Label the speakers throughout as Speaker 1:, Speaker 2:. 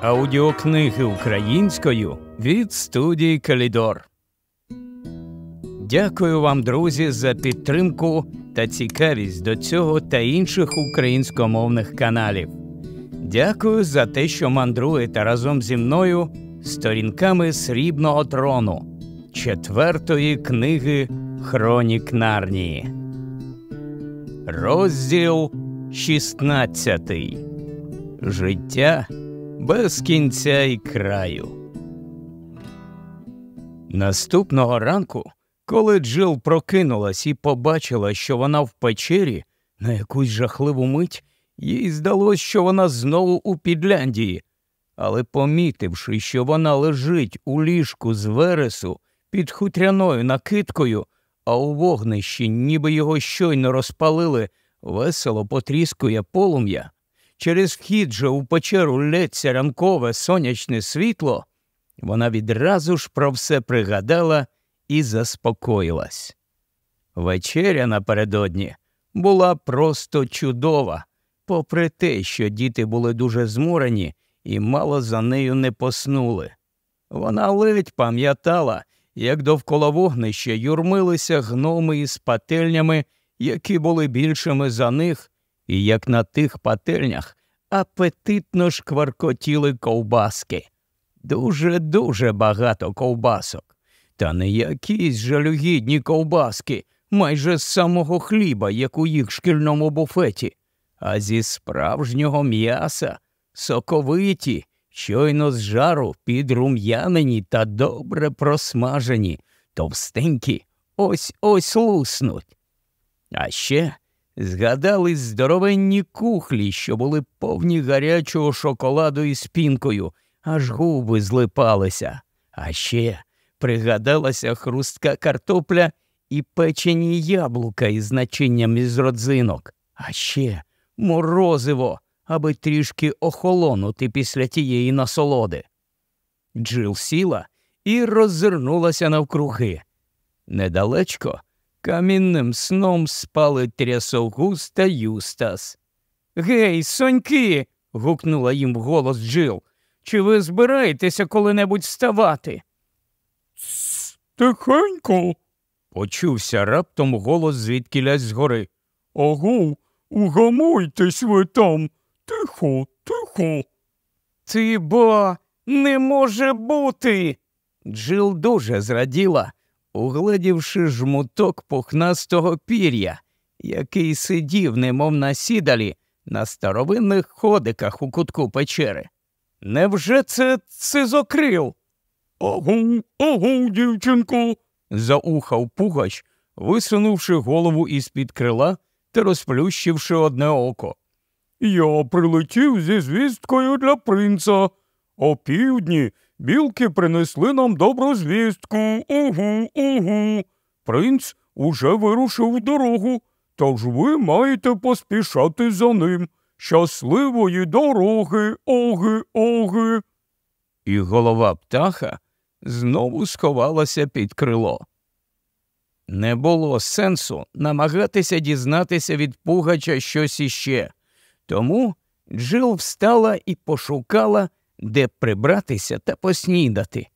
Speaker 1: Аудіокниги українською від студії Калідор. Дякую вам, друзі, за підтримку та цікавість до цього та інших українськомовних каналів. Дякую за те, що мандруєте разом зі мною сторінками срібного трону четвертої книги Хронік Нарнії. Розділ 16. Життя без кінця і краю. Наступного ранку, коли Джил прокинулась і побачила, що вона в печері, на якусь жахливу мить, їй здалось, що вона знову у Підляндії. Але, помітивши, що вона лежить у ліжку з вересу під хутряною накидкою, а у вогнищі, ніби його щойно розпалили, весело потріскує полум'я, через вхід же у печеру лється ранкове сонячне світло, вона відразу ж про все пригадала і заспокоїлась. Вечеря напередодні була просто чудова, попри те, що діти були дуже змурені і мало за нею не поснули. Вона ледь пам'ятала, як довкола вогнища юрмилися гноми із пательнями, які були більшими за них, і як на тих пательнях апетитно шкваркотіли ковбаски. Дуже дуже багато ковбасок. Та не якісь жалюгідні ковбаски, майже з самого хліба, як у їх шкільному буфеті, а зі справжнього м'яса, соковиті, щойно з жару підрум'янені та добре просмажені, товстенькі, ось ось луснуть. А ще згадались здоровенні кухлі, що були повні гарячого шоколаду із пінкою, аж губи злипалися. А ще пригадалася хрустка картопля і печені яблука із начинням із родзинок, а ще морозиво, аби трішки охолонути після тієї насолоди. Джил сіла і роззирнулася навкруги. Недалечко камінним сном спали трясогуз та Юстас. Гей, соньки. гукнула їм вголос Джил. Чи ви збираєтеся коли-небудь вставати?
Speaker 2: Тихенько.
Speaker 1: почувся раптом голос звідкілясь згори.
Speaker 2: Агу, угамуйтесь ви там. Тихо, тихо.
Speaker 1: Ти бо не може бути. Джил дуже зраділа, угледівши жмуток пухнастого пір'я, який сидів, немов на сідалі, на старовинних ходиках у кутку печери. Невже це цизокрил?
Speaker 2: Агу, агу, дівчинко.
Speaker 1: заухав пугач, висунувши голову із під крила та розплющивши одне око.
Speaker 2: Я прилетів зі звісткою для принца. О півдні білки принесли нам добру звістку. Угу, угу. Принц уже вирушив в дорогу, тож ви маєте поспішати за ним. Щасливої дороги, оги, оги.
Speaker 1: І голова птаха знову сховалася під крило. Не було сенсу намагатися дізнатися від пугача щось іще. Тому Джил встала і пошукала, де прибратися та поснідати.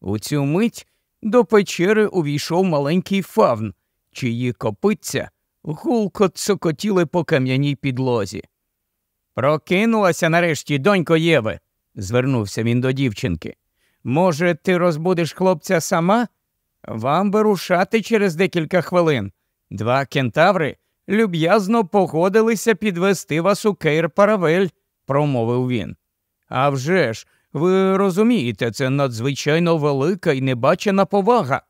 Speaker 1: У цю мить до печери увійшов маленький фавн, чиї копиця гулко цокотіли по кам'яній підлозі. Прокинулася нарешті, донько Єви, звернувся він до дівчинки. Може, ти розбудеш хлопця сама? Вам вирушати через декілька хвилин. Два кентаври люб'язно погодилися підвести вас у Кейр Паравель, промовив він. «А вже ж, ви розумієте, це надзвичайно велика і небачена повага.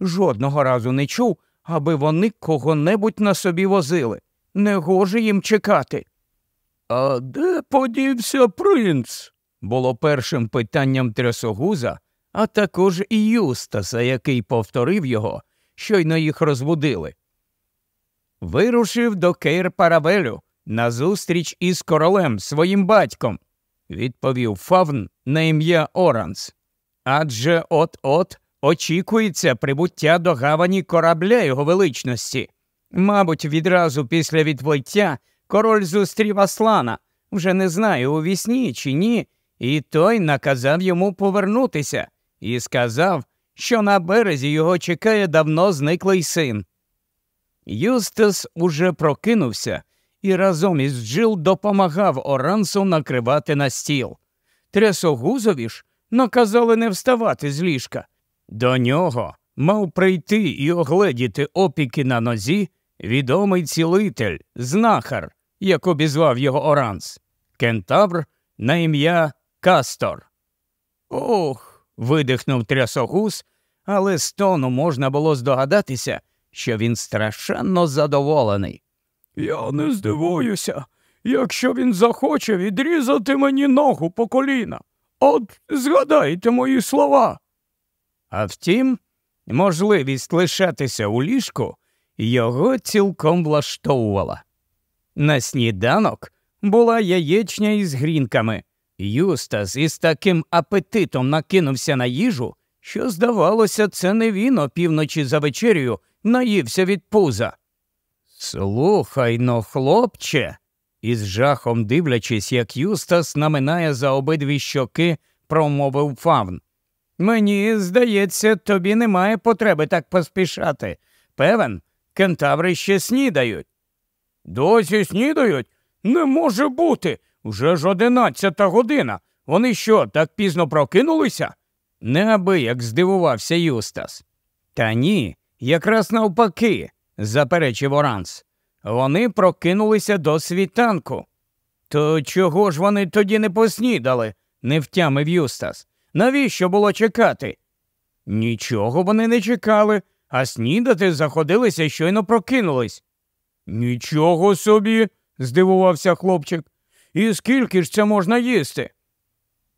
Speaker 1: Жодного разу не чув, аби вони кого-небудь на собі возили. Не гоже їм чекати.
Speaker 2: А де подівся принц?
Speaker 1: було першим питанням трясогуза, а також і Юстаса, який повторив його, щойно їх розбудили. Вирушив до Кейр Паравелю на зустріч із королем своїм батьком, відповів Фавн на ім'я Оранс. Адже от-от очікується прибуття до гавані корабля його величності. Мабуть, відразу після відплиття король зустрів Аслана, вже не знаю, у вісні чи ні, і той наказав йому повернутися і сказав, що на березі його чекає давно зниклий син. Юстас уже прокинувся і разом із Джил допомагав Орансу накривати на стіл. Трясогузові ж наказали не вставати з ліжка. До нього мав прийти і огледіти опіки на нозі відомий цілитель, знахар, як обізвав його Оранс, кентавр на ім'я Кастор. Ох. видихнув трясогуз, але з тону можна було здогадатися, що він страшенно задоволений.
Speaker 2: Я не здивуюся, якщо він захоче відрізати мені ногу по коліна. От згадайте мої слова.
Speaker 1: А втім, можливість лишатися у ліжку його цілком влаштовувала. На сніданок була яєчня із грінками. Юстас із таким апетитом накинувся на їжу, що, здавалося, це не він опівночі за вечерю наївся від пуза. Слухай но, хлопче, із жахом дивлячись, як Юстас наминає за обидві щоки, промовив фавн. Мені здається, тобі немає потреби так поспішати. Певен, кентаври ще снідають.
Speaker 2: Досі снідають? Не може бути. Вже ж одинадцята година. Вони що, так пізно прокинулися?
Speaker 1: Неабияк здивувався Юстас. Та ні, якраз навпаки, заперечив Оранс. Вони прокинулися до світанку. То чого ж вони тоді не поснідали? не втямив Юстас. Навіщо було чекати? Нічого вони не чекали, а снідати заходилися, щойно прокинулись.
Speaker 2: Нічого собі, здивувався хлопчик. І скільки ж це можна їсти?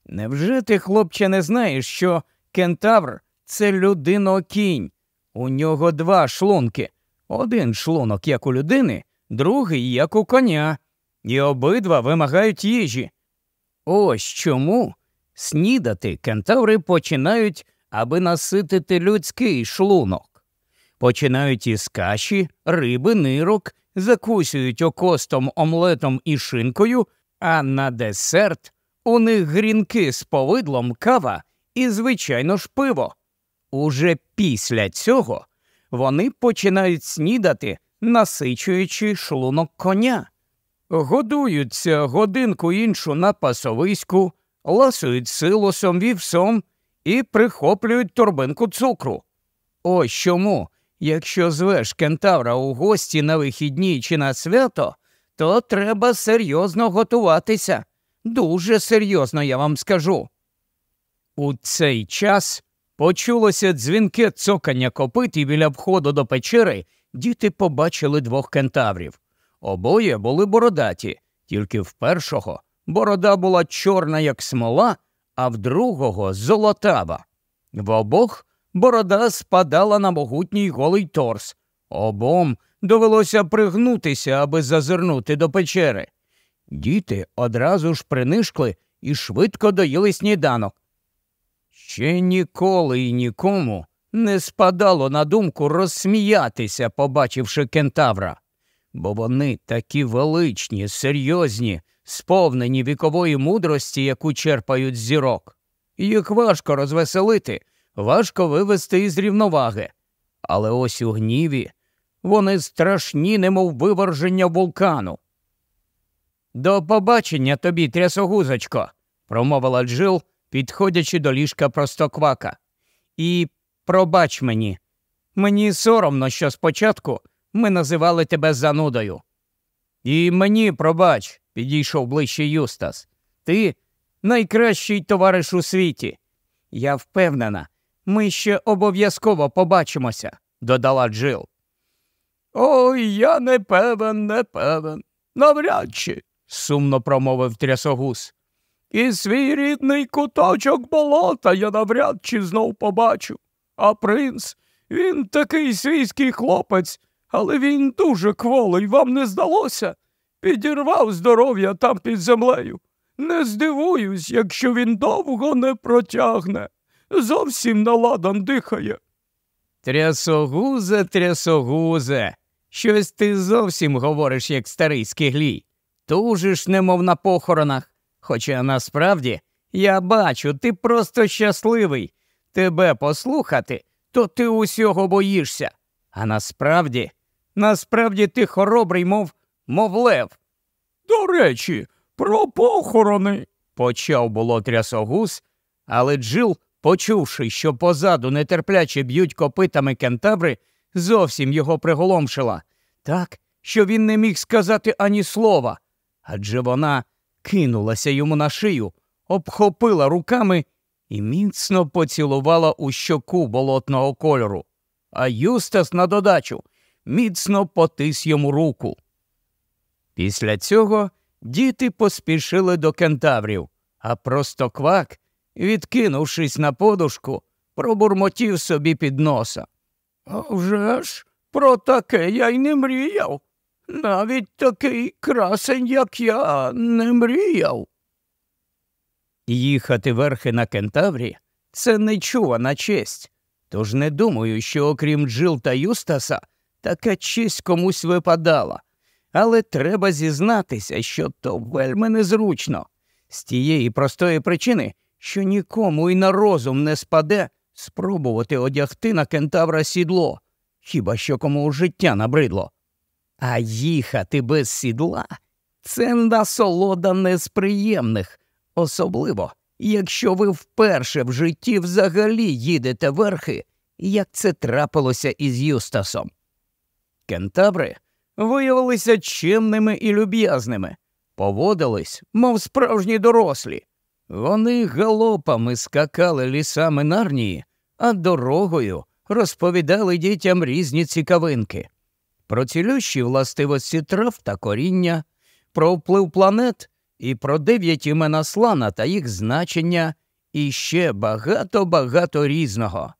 Speaker 1: Невже ти, хлопче, не знаєш, що кентавр це людино-кінь? У нього два шлунки. Один шлунок, як у людини, другий, як у коня, і обидва вимагають їжі. Ось чому снідати кентаври починають, аби наситити людський шлунок. Починають із каші, риби, нирок, закусюють окостом омлетом і шинкою, а на десерт у них грінки з повидлом кава і, звичайно ж, пиво. Уже після цього вони починають снідати, насичуючи шлунок коня, годуються годинку іншу на пасовиську, ласують силосом вівсом і прихоплюють торбинку цукру. Ось чому, якщо звеш кентавра у гості на вихідні чи на свято, то треба серйозно готуватися. Дуже серйозно я вам скажу. У цей час почулося дзвінке цокання копит і біля входу до печери діти побачили двох кентаврів. Обоє були бородаті, тільки в першого борода була чорна, як смола, а в другого золотава. В обох борода спадала на могутній голий торс. Обом довелося пригнутися, аби зазирнути до печери. Діти одразу ж принишкли і швидко доїли сніданок. Ще ніколи і нікому не спадало на думку розсміятися, побачивши кентавра, бо вони такі величні, серйозні, сповнені вікової мудрості, яку черпають зірок. Їх важко розвеселити, важко вивести із рівноваги. Але ось у гніві вони страшні, немов виверження вулкану. До побачення тобі, трясогузочко, промовила Джил, підходячи до ліжка простоквака. І пробач мені. Мені соромно, що спочатку ми називали тебе занудою. І мені, пробач, підійшов ближче Юстас. Ти найкращий товариш у світі. Я впевнена, ми ще обов'язково побачимося, додала Джил.
Speaker 2: Ой, я не певен, не певен. Навряд чи, сумно промовив трясогус. І свій рідний куточок болота я навряд чи знов побачу. А принц, він такий свійський хлопець, але він дуже кволий, вам не здалося? Підірвав здоров'я там під землею. Не здивуюсь, якщо він довго не протягне. Зовсім наладан дихає.
Speaker 1: Трясогузе, трясогузе, щось ти зовсім говориш, як старий скиглій. Тужиш, немов на похоронах. Хоча насправді Я бачу, ти просто щасливий. Тебе послухати, то ти усього боїшся. А насправді, насправді ти хоробрий, мов мов лев.
Speaker 2: До речі, про похорони.
Speaker 1: Почав було трясогус, але Джил, почувши, що позаду нетерпляче б'ють копитами кентаври, зовсім його приголомшила, так, що він не міг сказати ані слова. Адже вона кинулася йому на шию, обхопила руками і міцно поцілувала у щоку болотного кольору. А Юстас на додачу міцно потис йому руку. Після цього діти поспішили до кентаврів, а просто квак, відкинувшись на подушку, пробурмотів собі під носа.
Speaker 2: «А вже ж, про таке я й не мріяв. Навіть такий красень, як я, не мріяв.
Speaker 1: Їхати верхи на кентаврі це нечувана честь. Тож не думаю, що окрім Джил та Юстаса така честь комусь випадала. Але треба зізнатися, що то вельми незручно. З тієї простої причини, що нікому і на розум не спаде спробувати одягти на кентавра сідло, хіба що кому життя набридло. А їхати без сідла це насолода не з приємних, особливо, якщо ви вперше в житті взагалі їдете верхи, як це трапилося із Юстасом. Кентаври виявилися чимними і люб'язними, поводились, мов справжні дорослі. Вони галопами скакали лісами нарнії, а дорогою розповідали дітям різні цікавинки про цілющі властивості трав та коріння, про вплив планет і про дев'ять імена слана та їх значення, і ще багато-багато різного.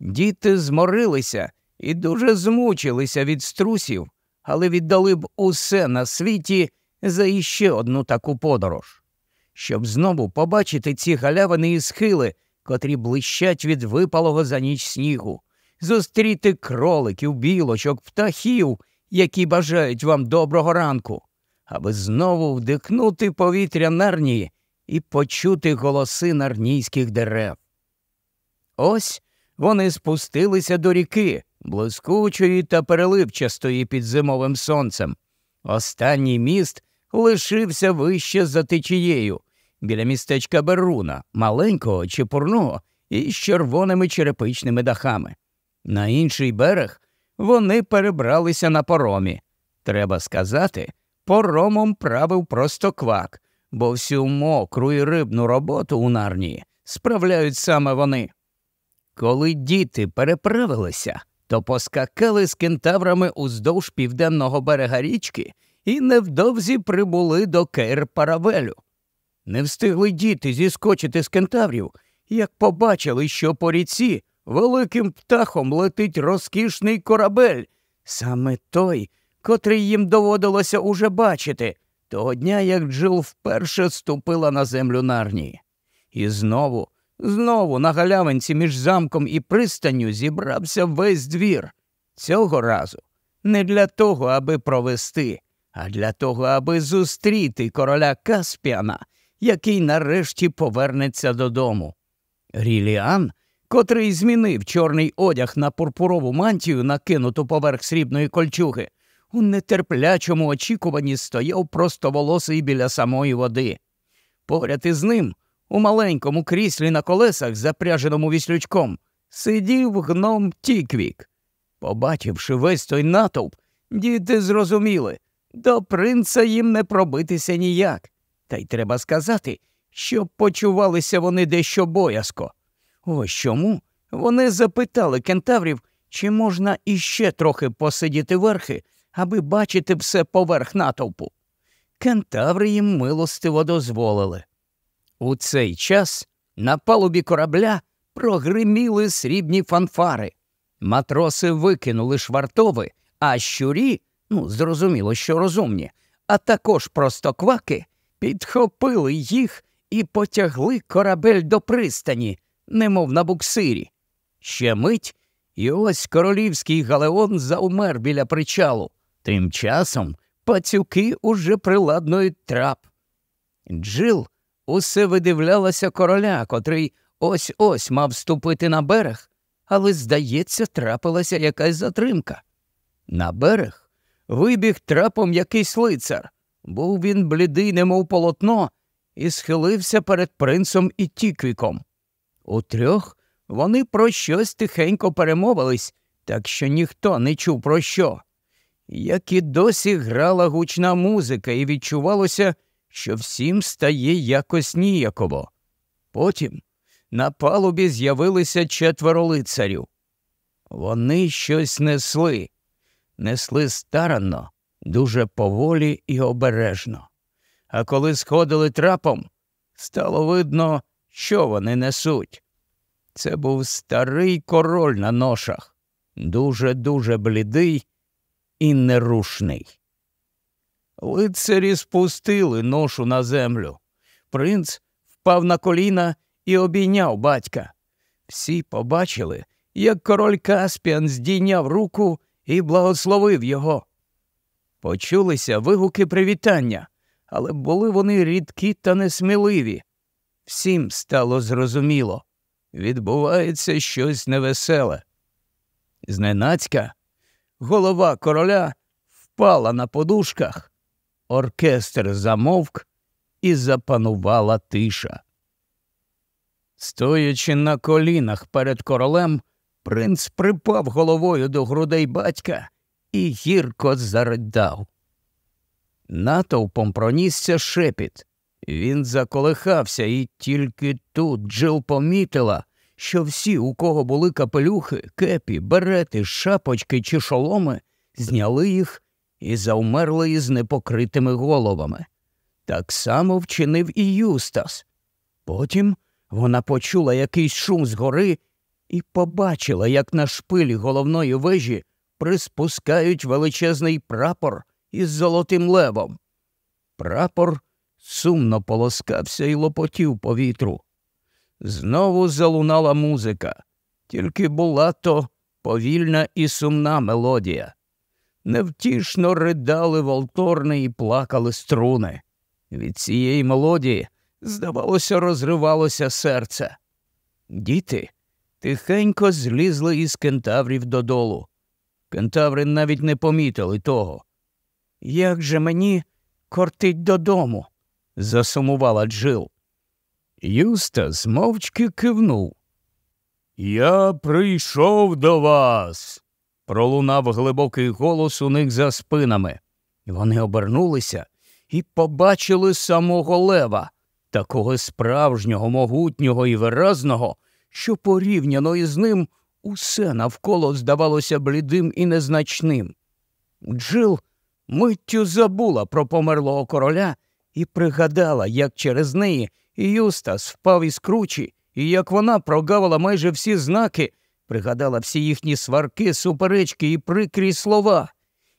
Speaker 1: Діти зморилися і дуже змучилися від струсів, але віддали б усе на світі за іще одну таку подорож, щоб знову побачити ці галявини і схили, котрі блищать від випалого за ніч снігу, зустріти кроликів, білочок, птахів, які бажають вам доброго ранку, аби знову вдихнути повітря нарнії і почути голоси нарнійських дерев. Ось вони спустилися до ріки, блискучої та переливчастої під зимовим сонцем. Останній міст лишився вище за течією, біля містечка Беруна, маленького, чепурного і з червоними черепичними дахами. На інший берег вони перебралися на поромі. Треба сказати, поромом правив просто квак, бо всю мокру і рибну роботу у нарнії справляють саме вони. Коли діти переправилися, то поскакали з кентаврами уздовж південного берега річки і невдовзі прибули до Кейр Паравелю. Не встигли діти зіскочити з кентаврів, як побачили, що по ріці великим птахом летить розкішний корабель, саме той, котрий їм доводилося уже бачити, того дня, як Джил вперше ступила на землю нарнії. І знову, знову на галявинці між замком і пристанню зібрався весь двір. Цього разу не для того, аби провести, а для того, аби зустріти короля Каспіана, який нарешті повернеться додому. Ріліан – котрий змінив чорний одяг на пурпурову мантію, накинуту поверх срібної кольчуги, у нетерплячому очікуванні стояв простоволосий біля самої води. Поряд із ним, у маленькому кріслі на колесах, запряженому віслючком, сидів гном Тіквік. Побачивши весь той натовп, діти зрозуміли, до принца їм не пробитися ніяк. Та й треба сказати, що почувалися вони дещо боязко. Ось чому вони запитали кентаврів, чи можна іще трохи посидіти верхи, аби бачити все поверх натовпу. Кентаври їм милостиво дозволили. У цей час на палубі корабля прогриміли срібні фанфари. Матроси викинули швартови, а щурі, ну, зрозуміло, що розумні, а також простокваки, підхопили їх і потягли корабель до пристані, немов на буксирі. Ще мить, і ось королівський галеон заумер біля причалу. Тим часом пацюки уже приладнують трап. Джил усе видивлялася короля, котрий ось ось мав ступити на берег, але, здається, трапилася якась затримка. На берег вибіг трапом якийсь лицар. Був він блідий, немов полотно, і схилився перед принцем і тіквіком. Утрьох вони про щось тихенько перемовились, так що ніхто не чув про що. Як і досі грала гучна музика, і відчувалося, що всім стає якось ніяково. Потім на палубі з'явилися четверо лицарів. Вони щось несли, несли старанно, дуже поволі і обережно. А коли сходили трапом, стало видно, що вони несуть. Це був старий король на ношах, дуже дуже блідий і нерушний. Лицарі спустили ношу на землю. Принц впав на коліна і обійняв батька. Всі побачили, як король Каспіан здійняв руку і благословив його. Почулися вигуки привітання, але були вони рідкі та несміливі. Всім стало зрозуміло відбувається щось невеселе. Зненацька голова короля впала на подушках, оркестр замовк і запанувала тиша. Стоячи на колінах перед королем, принц припав головою до грудей батька і гірко заридав. Натовпом пронісся шепіт. Він заколихався, і тільки тут Джил помітила, що всі, у кого були капелюхи, кепі, берети, шапочки чи шоломи, зняли їх і завмерли із непокритими головами. Так само вчинив і Юстас. Потім вона почула якийсь шум згори і побачила, як на шпилі головної вежі приспускають величезний прапор із золотим левом. Прапор сумно полоскався і лопотів по вітру. Знову залунала музика, тільки була то повільна і сумна мелодія. Невтішно ридали волторни і плакали струни. Від цієї мелодії, здавалося, розривалося серце. Діти тихенько злізли із кентаврів додолу. Кентаври навіть не помітили того. Як же мені кортить додому? Засумувала Джил. Юстас мовчки кивнув. Я прийшов до вас. пролунав глибокий голос у них за спинами. Вони обернулися і побачили самого лева, такого справжнього, могутнього і виразного, що порівняно із ним усе навколо здавалося блідим і незначним. Джил миттю забула про померлого короля і пригадала, як через неї Юстас впав із кручі, і як вона прогавила майже всі знаки, пригадала всі їхні сварки, суперечки і прикрі слова.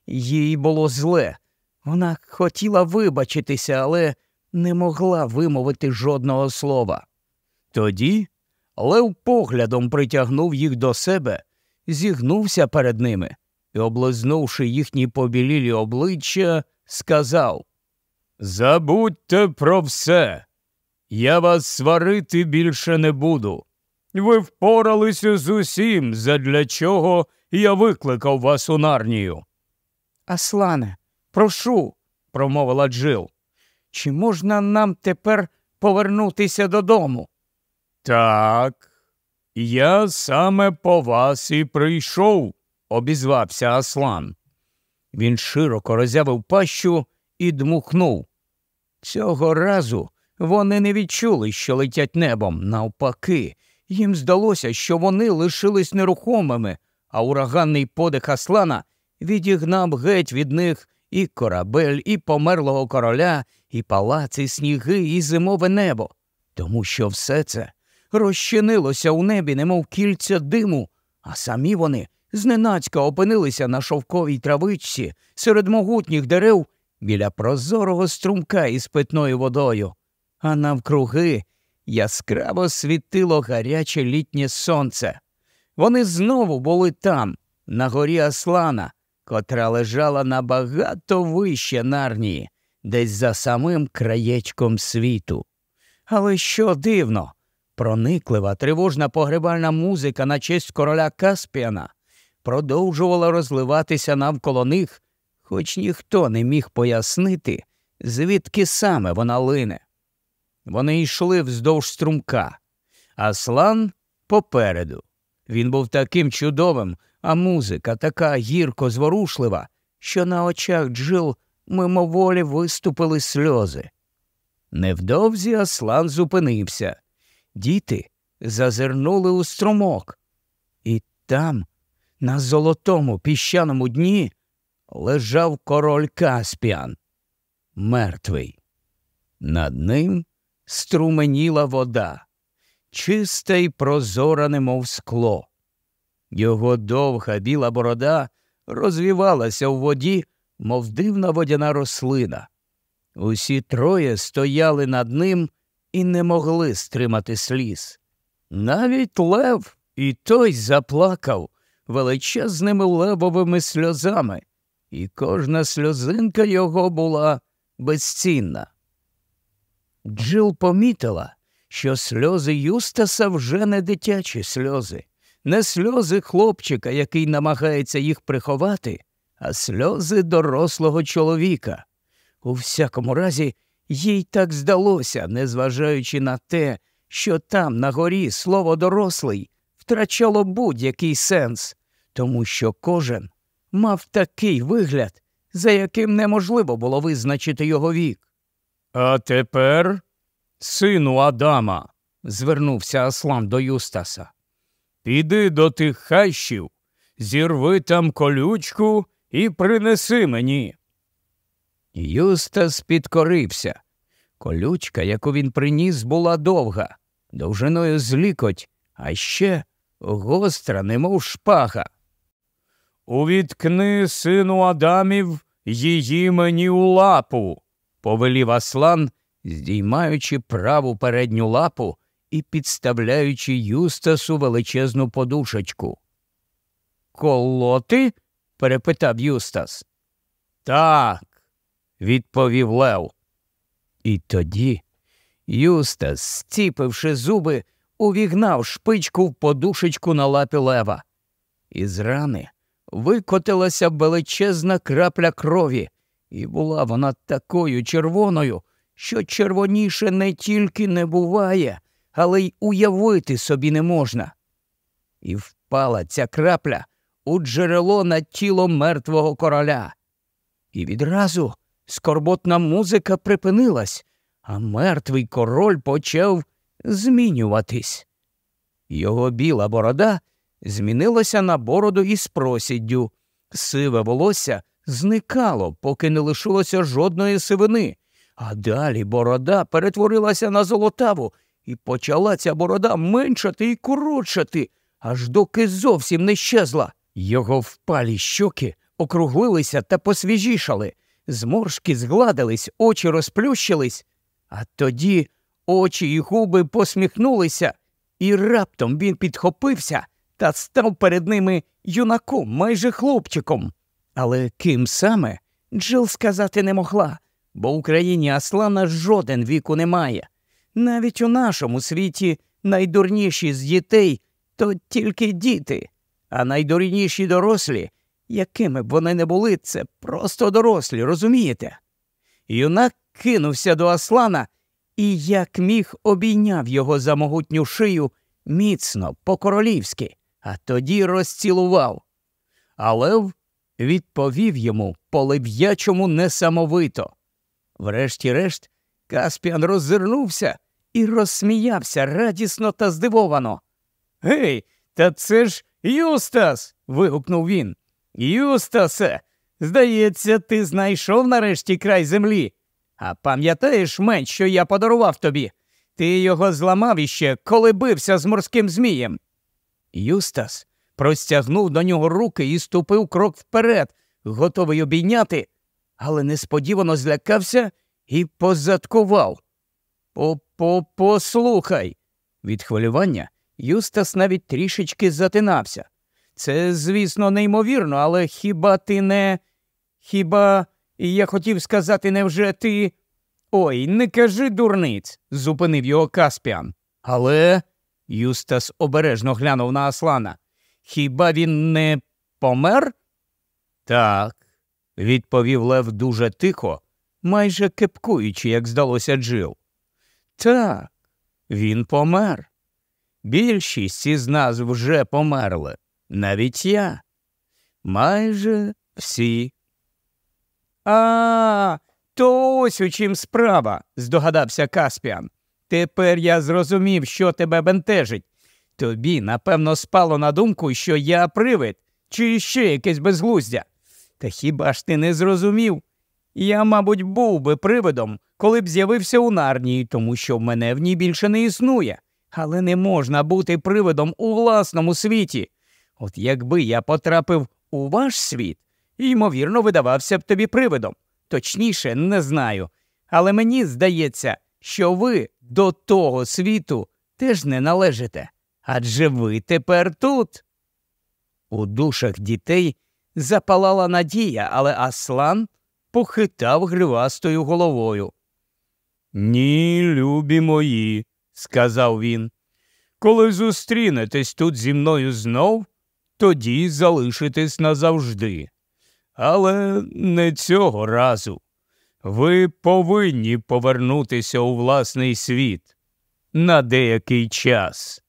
Speaker 1: Їй було зле. Вона хотіла вибачитися, але не могла вимовити жодного слова. Тоді Лев поглядом притягнув їх до себе, зігнувся перед ними і, облизнувши їхні побілілі обличчя, сказав Забудьте про все. Я вас сварити більше не буду. Ви впоралися з усім, задля чого я викликав вас у нарнію. Аслане, прошу, промовила Джил. Чи можна нам тепер повернутися додому? Так, я саме по вас і прийшов, обізвався Аслан. Він широко роззявив пащу і дмухнув. Цього разу вони не відчули, що летять небом. Навпаки, їм здалося, що вони лишились нерухомими, а ураганний подих Аслана відігнав геть від них і корабель, і померлого короля, і палаци, сніги, і зимове небо, тому що все це розчинилося у небі, немов кільця диму, а самі вони зненацька опинилися на шовковій травичці серед могутніх дерев біля прозорого струмка із питною водою, а навкруги яскраво світило гаряче літнє сонце. Вони знову були там, на горі Аслана, котра лежала набагато вище нарнії, десь за самим краєчком світу. Але що дивно, прониклива тривожна погребальна музика на честь короля Каспіана продовжувала розливатися навколо них, хоч ніхто не міг пояснити, звідки саме вона лине. Вони йшли вздовж струмка, Аслан попереду. Він був таким чудовим, а музика така гірко зворушлива, що на очах Джил мимоволі виступили сльози. Невдовзі Аслан зупинився. Діти зазирнули у струмок, і там, на золотому піщаному дні, лежав король Каспіан, мертвий. Над ним струменіла вода, чиста й прозора, немов скло. Його довга біла борода розвівалася у воді, мов дивна водяна рослина. Усі троє стояли над ним і не могли стримати сліз. Навіть лев і той заплакав величезними левовими сльозами, і кожна сльозинка його була безцінна. Джил помітила, що сльози Юстаса вже не дитячі сльози, не сльози хлопчика, який намагається їх приховати, а сльози дорослого чоловіка. У всякому разі, їй так здалося, незважаючи на те, що там, на горі, слово дорослий втрачало будь-який сенс, тому що кожен мав такий вигляд, за яким неможливо було визначити його вік.
Speaker 2: А тепер, сину Адама,
Speaker 1: звернувся Аслан до Юстаса.
Speaker 2: Піди до тих хащів, зірви там колючку і принеси мені.
Speaker 1: Юстас підкорився. Колючка, яку він приніс, була довга, довжиною з лікоть, а ще гостра, немов шпага.
Speaker 2: Увіткни, сину Адамів, її мені у лапу,
Speaker 1: повелів Аслан, здіймаючи праву передню лапу і підставляючи Юстасу величезну подушечку. Колоти? перепитав Юстас.
Speaker 2: Так,
Speaker 1: відповів Лев. І тоді Юстас, стіпивши зуби, увігнав шпичку в подушечку на лапі лева. Із рани викотилася величезна крапля крові, і була вона такою червоною, що червоніше не тільки не буває, але й уявити собі не можна. І впала ця крапля у джерело над тілом мертвого короля. І відразу скорботна музика припинилась, а мертвий король почав змінюватись. Його біла борода змінилася на бороду із просіддю, сиве волосся зникало, поки не лишилося жодної сивини, а далі борода перетворилася на золотаву, і почала ця борода меншати і коротшати, аж доки зовсім не щезла. Його впалі щоки округлилися та посвіжішали, зморшки згладились, очі розплющились, а тоді очі і губи посміхнулися, і раптом він підхопився та став перед ними юнаком, майже хлопчиком. Але ким саме Джил сказати не могла, бо в Україні Аслана жоден віку немає. Навіть у нашому світі найдурніші з дітей то тільки діти, а найдурніші дорослі, якими б вони не були, це просто дорослі, розумієте? Юнак кинувся до Аслана і, як міг, обійняв його за могутню шию міцно, по-королівськи, а тоді розцілував. А Лев відповів йому по леб'ячому несамовито. Врешті-решт, Каспіан роззирнувся і розсміявся радісно та здивовано. Гей, та це ж Юстас. вигукнув він. Юстасе, здається, ти знайшов нарешті край землі. А пам'ятаєш меч, що я подарував тобі? Ти його зламав іще, коли бився з морським змієм. Юстас простягнув до нього руки і ступив крок вперед, готовий обійняти, але несподівано злякався і позадкував. По-по-послухай. Від хвилювання Юстас навіть трішечки затинався. Це, звісно, неймовірно, але хіба ти не. Хіба я хотів сказати, невже ти. Ой, не кажи дурниць, зупинив його Каспіан. Але. Юстас обережно глянув на Аслана. Хіба він не помер? Так, відповів Лев дуже тихо, майже кепкуючи, як здалося Джил. Так, він помер. Більшість із нас вже померли, навіть я. Майже всі. А, то ось у чим справа, здогадався Каспіан. Тепер я зрозумів, що тебе бентежить. Тобі, напевно, спало на думку, що я привид, чи ще якесь безглуздя. Та хіба ж ти не зрозумів? Я, мабуть, був би привидом, коли б з'явився у нарнії, тому що в мене в ній більше не існує. Але не можна бути привидом у власному світі. От якби я потрапив у ваш світ, ймовірно, видавався б тобі привидом. Точніше, не знаю. Але мені здається, що ви до того світу теж не належите. Адже ви тепер тут. У душах дітей запалала надія, але Аслан похитав гривастою головою. Ні, любі мої, сказав він. Коли зустрінетесь тут зі мною знов, тоді залишитесь назавжди. Але не цього разу. Ви повинні повернутися у власний світ на деякий час.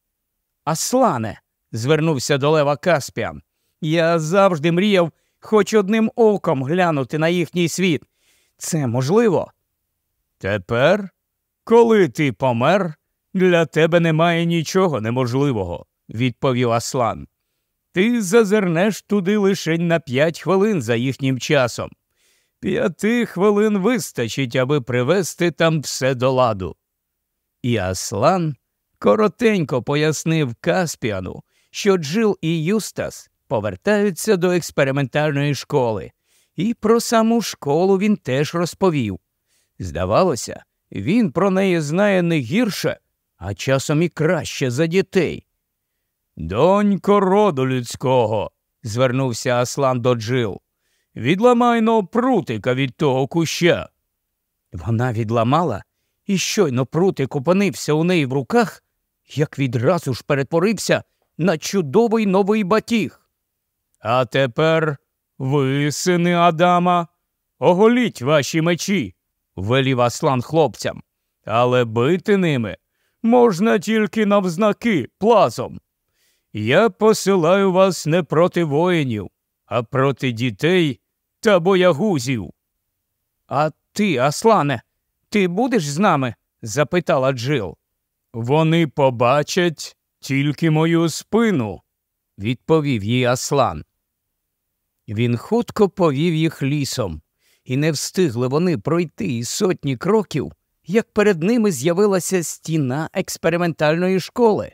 Speaker 1: Аслане, звернувся до Лева Каспіан, я завжди мріяв хоч одним оком глянути на їхній світ. Це можливо? Тепер, коли ти помер, для тебе немає нічого неможливого, відповів Аслан. Ти зазирнеш туди лише на п'ять хвилин за їхнім часом. П'яти хвилин вистачить, аби привести там все до ладу. І Аслан коротенько пояснив Каспіану, що Джил і Юстас повертаються до експериментальної школи, і про саму школу він теж розповів. Здавалося, він про неї знає не гірше, а часом і краще за дітей. Донько роду людського, звернувся Аслан до Джил. Відламайно прутика від того куща. Вона відламала, і щойно прутик опинився у неї в руках, як відразу ж перетворився на чудовий новий батіг. А тепер ви, сини Адама, оголіть ваші мечі, велів Аслан хлопцям, але бити ними можна тільки навзнаки плазом. Я посилаю вас не проти воїнів, а проти дітей та боягузів. А ти, Аслане, ти будеш з нами? запитала Джил. Вони побачать тільки мою спину, відповів їй Аслан. Він хутко повів їх лісом, і не встигли вони пройти і сотні кроків, як перед ними з'явилася стіна експериментальної школи.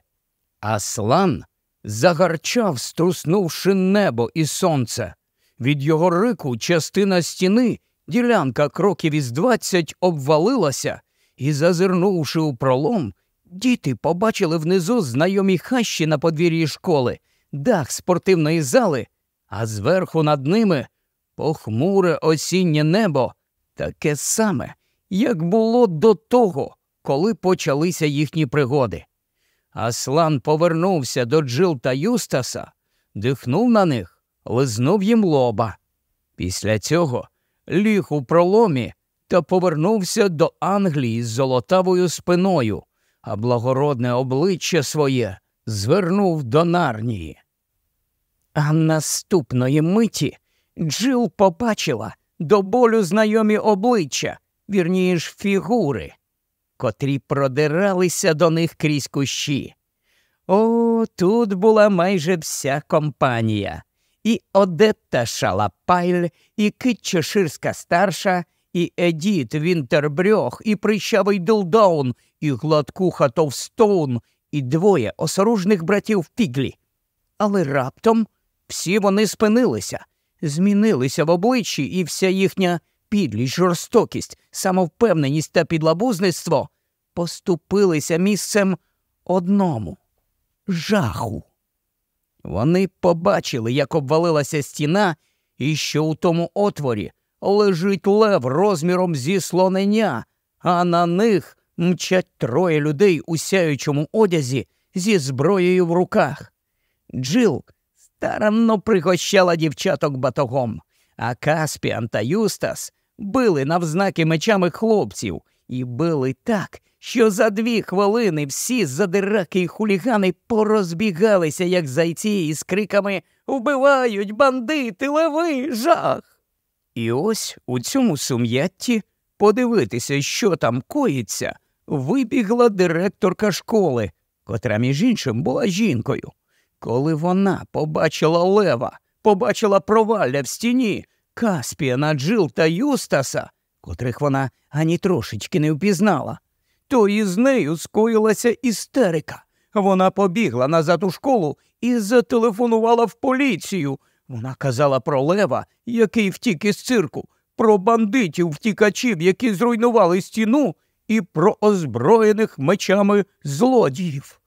Speaker 1: Аслан загарчав, струснувши небо і сонце. Від його рику частина стіни, ділянка кроків із двадцять, обвалилася, і, зазирнувши у пролом, діти побачили внизу знайомі хащі на подвір'ї школи, дах спортивної зали, а зверху над ними похмуре осіннє небо, таке саме, як було до того, коли почалися їхні пригоди. Аслан повернувся до Джил та Юстаса, дихнув на них, лизнув їм лоба. Після цього ліг у проломі та повернувся до Англії з золотавою спиною, а благородне обличчя своє звернув до нарнії. А наступної миті Джил побачила до болю знайомі обличчя, вірніш фігури котрі продиралися до них крізь кущі. О, тут була майже вся компанія. І Одетта Шалапайль, і Кит Чеширська старша, і Едіт Вінтербрьох, і прищавий Дулдаун, і гладкуха Товстоун, і двоє осоружних братів Піглі. Але раптом всі вони спинилися, змінилися в обличчі, і вся їхня підлість, жорстокість, самовпевненість та підлабузництво поступилися місцем одному жаху. Вони побачили, як обвалилася стіна, і що у тому отворі лежить лев розміром зі слонення, а на них мчать троє людей у сяючому одязі зі зброєю в руках. Джил старанно пригощала дівчаток батогом, а Каспіан та Юстас били навзнаки мечами хлопців і били так, що за дві хвилини всі задираки й хулігани порозбігалися, як зайці, із криками Вбивають бандити, леви, жах. І ось у цьому сум'ятті подивитися, що там коїться, вибігла директорка школи, котра, між іншим, була жінкою. Коли вона побачила лева, побачила провалля в стіні, Каспіана, Джил та Юстаса, котрих вона ані трошечки не впізнала, то із нею скоїлася істерика. Вона побігла назад у школу і зателефонувала в поліцію. Вона казала про лева, який втік із цирку, про бандитів втікачів, які зруйнували стіну, і про озброєних мечами злодіїв.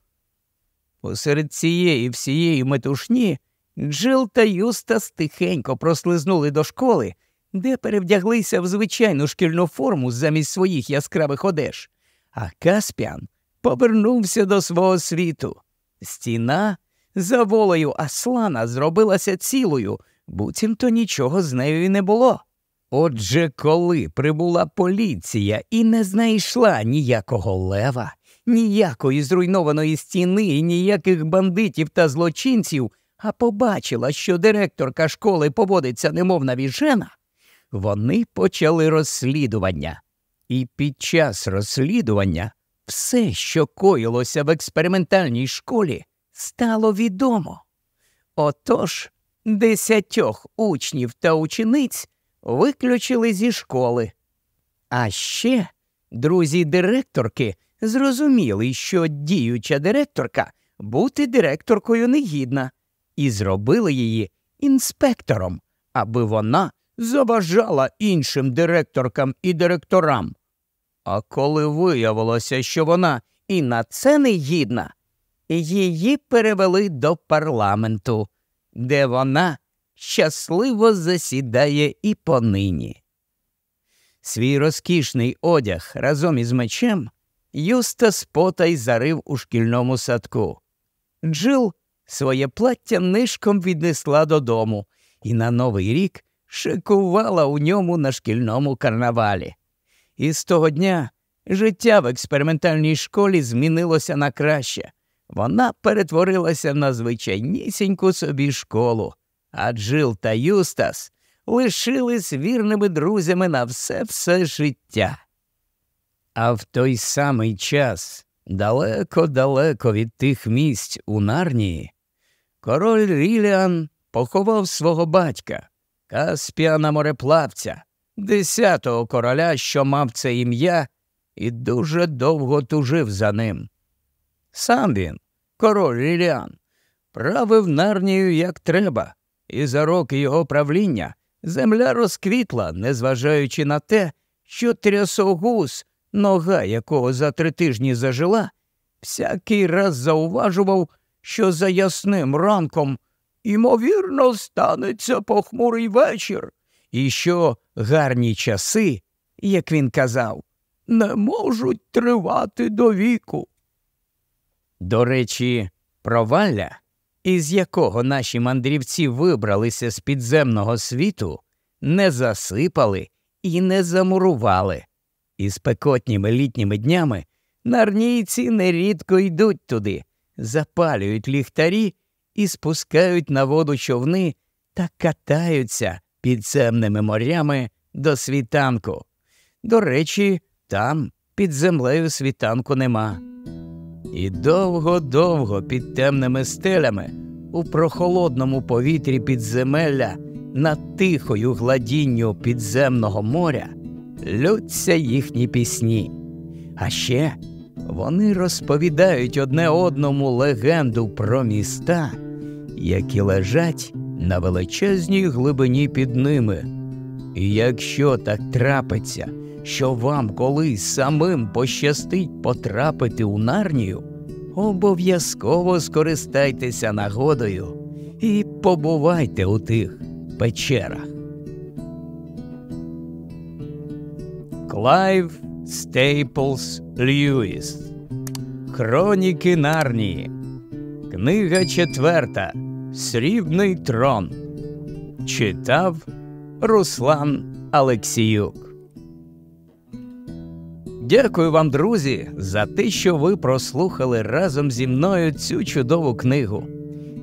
Speaker 1: Посеред цієї всієї метушні Джил та Юстас тихенько прослизнули до школи, де перевдяглися в звичайну шкільну форму замість своїх яскравих одеж, а Каспіан повернувся до свого світу. Стіна за волею Аслана зробилася цілою, буцімто нічого з нею й не було. Отже, коли прибула поліція і не знайшла ніякого лева, ніякої зруйнованої стіни і ніяких бандитів та злочинців, а побачила, що директорка школи поводиться немов навіжена, вони почали розслідування. І під час розслідування все, що коїлося в експериментальній школі, стало відомо. Отож, десятьох учнів та учениць виключили зі школи. А ще друзі директорки зрозуміли, що діюча директорка бути директоркою негідна, і зробили її інспектором, аби вона заважала іншим директоркам і директорам. А коли виявилося, що вона і на це не гідна, її перевели до парламенту, де вона щасливо засідає і понині. Свій розкішний одяг разом із мечем Юстас потай зарив у шкільному садку. Джил своє плаття нишком віднесла додому і на новий рік шикувала у ньому на шкільному карнавалі. І з того дня життя в експериментальній школі змінилося на краще. Вона перетворилася на звичайнісіньку собі школу, а Джил та Юстас лишились вірними друзями на все все життя. А в той самий час, далеко-далеко від тих місць у Нарнії, король Ріліан поховав свого батька, Каспіана мореплавця, десятого короля, що мав це ім'я, і дуже довго тужив за ним. Сам він, король Ріліан, правив нарнію як треба, і за роки його правління земля розквітла, незважаючи на те, що трясогус, нога якого за три тижні зажила, всякий раз зауважував, що за ясним ранком, ймовірно, станеться похмурий вечір, і що гарні часи, як він казав, не можуть тривати до віку. До речі, провалля, із якого наші мандрівці вибралися з підземного світу, не засипали і не замурували. І спекотніми літніми днями нарнійці нерідко йдуть туди, запалюють ліхтарі і спускають на воду човни та катаються підземними морями до світанку. До речі, там під землею світанку нема. І довго-довго під темними стелями у прохолодному повітрі підземелля над тихою гладінню підземного моря лються їхні пісні. А ще вони розповідають одне одному легенду про міста, які лежать на величезній глибині під ними. І якщо так трапиться, що вам колись самим пощастить потрапити у нарнію, обов'язково скористайтеся нагодою і побувайте у тих печерах. Клайв Стейплс Льюіс. Хроніки Нарнії. Книга четверта. Срібний трон. Читав Руслан Алексіюк. Дякую вам, друзі, за те, що ви прослухали разом зі мною цю чудову книгу.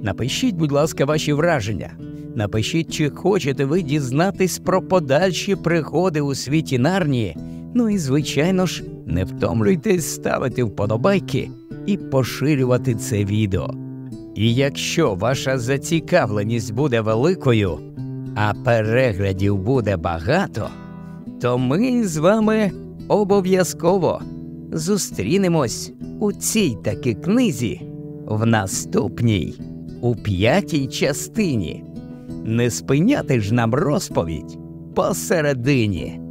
Speaker 1: Напишіть, будь ласка, ваші враження. Напишіть, чи хочете ви дізнатись про подальші пригоди у світі Нарнії. Ну і, звичайно ж, не втомлюйтесь ставити вподобайки і поширювати це відео. І якщо ваша зацікавленість буде великою, а переглядів буде багато, то ми з вами обов'язково зустрінемось у цій таки книзі в наступній, у п'ятій частині. Не спиняти ж нам розповідь посередині.